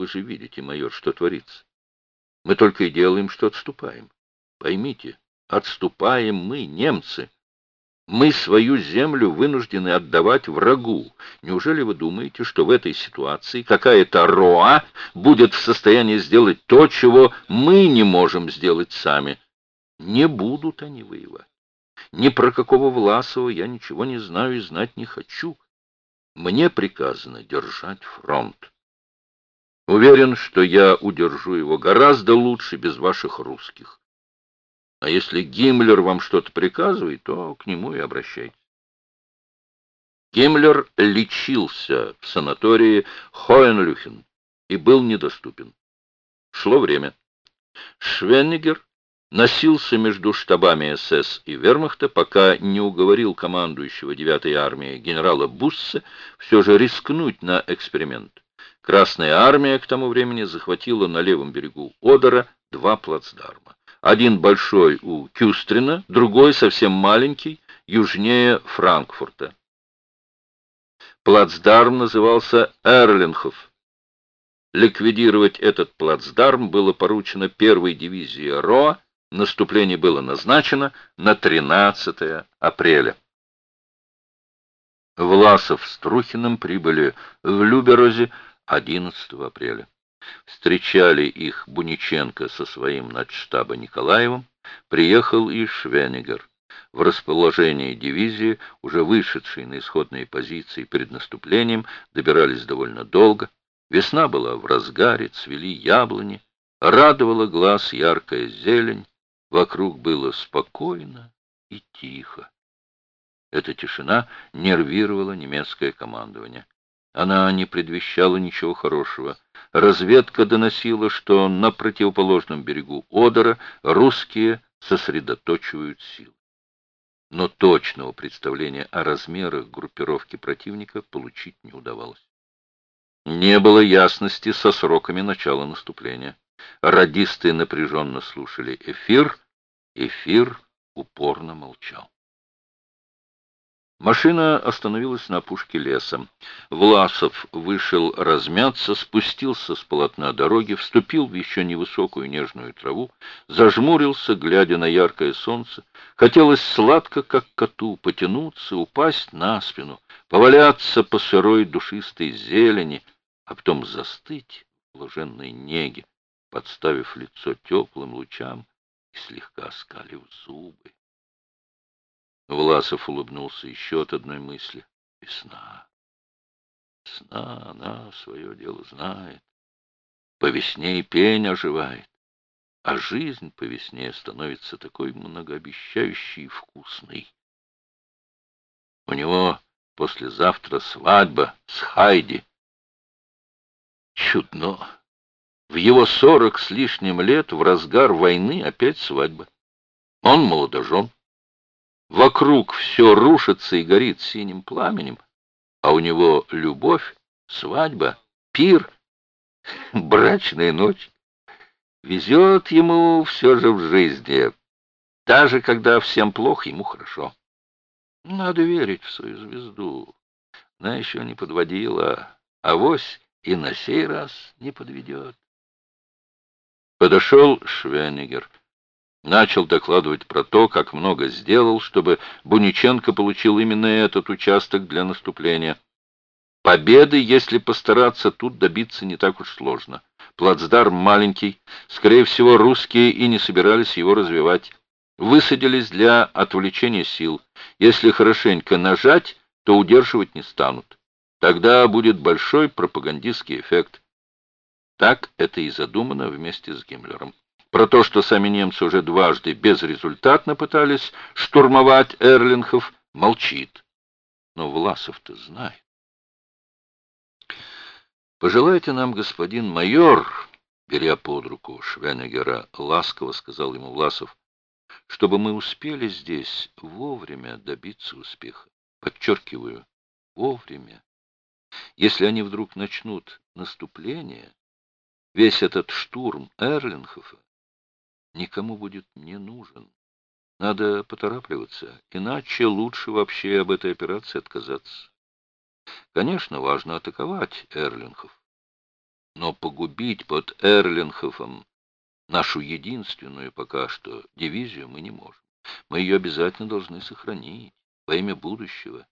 Вы же видите, майор, что творится. Мы только и делаем, что отступаем. Поймите, отступаем мы, немцы. Мы свою землю вынуждены отдавать врагу. Неужели вы думаете, что в этой ситуации какая-то Роа будет в состоянии сделать то, чего мы не можем сделать сами? Не будут они воевать. Ни про какого Власова я ничего не знаю и знать не хочу. Мне приказано держать фронт. Уверен, что я удержу его гораздо лучше без ваших русских. А если Гиммлер вам что-то приказывает, то к нему и обращайтесь. Гиммлер лечился в санатории Хоенлюхен и был недоступен. Шло время. Швеннигер носился между штабами СС и Вермахта, пока не уговорил командующего 9-й армией генерала Буссе все же рискнуть на эксперимент. Красная армия к тому времени захватила на левом берегу Одера два плацдарма. Один большой у Кюстрина, другой совсем маленький, южнее Франкфурта. Плацдарм назывался Эрлинхов. Ликвидировать этот плацдарм было поручено первой дивизии РОА, наступление было назначено на 13 апреля. Власов с Трухиным прибыли в Люберозе 11 апреля. Встречали их Буниченко со своим начштаба Николаевым, приехал и Швенигер. В расположении дивизии, уже вышедшей на исходные позиции перед наступлением, добирались довольно долго. Весна была в разгаре, цвели яблони, радовала глаз яркая зелень, вокруг было спокойно и тихо. Эта тишина нервировала немецкое командование. Она не предвещала ничего хорошего. Разведка доносила, что на противоположном берегу Одера русские сосредоточивают силы. Но точного представления о размерах группировки противника получить не удавалось. Не было ясности со сроками начала наступления. Радисты напряженно слушали эфир, эфир упорно молчал. Машина остановилась на опушке леса. Власов вышел размяться, спустился с полотна дороги, вступил в еще невысокую нежную траву, зажмурился, глядя на яркое солнце. Хотелось сладко, как коту, потянуться, упасть на спину, поваляться по сырой душистой зелени, а потом застыть в блаженной неге, подставив лицо теплым лучам и слегка скалив зубы. Власов улыбнулся еще от одной мысли. Весна. Весна, она свое дело знает. По весне и пень оживает. А жизнь по весне становится такой многообещающей и вкусной. У него послезавтра свадьба с Хайди. Чудно. В его сорок с лишним лет в разгар войны опять свадьба. Он молодожен. Вокруг все рушится и горит синим пламенем, а у него любовь, свадьба, пир, брачная ночь. Везет ему все же в жизни, даже когда всем плохо, ему хорошо. Надо верить в свою звезду. Она еще не подводила, а вось и на сей раз не подведет. Подошел Швенигер. Начал докладывать про то, как много сделал, чтобы Буниченко получил именно этот участок для наступления. Победы, если постараться, тут добиться не так уж сложно. Плацдарм маленький, скорее всего, русские и не собирались его развивать. Высадились для отвлечения сил. Если хорошенько нажать, то удерживать не станут. Тогда будет большой пропагандистский эффект. Так это и задумано вместе с Гиммлером. Про то, что сами немцы уже дважды безрезультатно пытались штурмовать Эрлинхов, молчит. Но Власов-то знает. «Пожелайте нам, господин майор, беря под руку Швенегера, ласково сказал ему Власов, чтобы мы успели здесь вовремя добиться успеха. Подчеркиваю, вовремя. Если они вдруг начнут наступление, весь этот штурм Эрлинхофа никому будет не нужен. Надо поторапливаться, иначе лучше вообще об этой операции отказаться. Конечно, важно атаковать Эрлинхов, Но погубить под Эрлинхофом нашу единственную пока что дивизию мы не можем. Мы ее обязательно должны сохранить во имя будущего.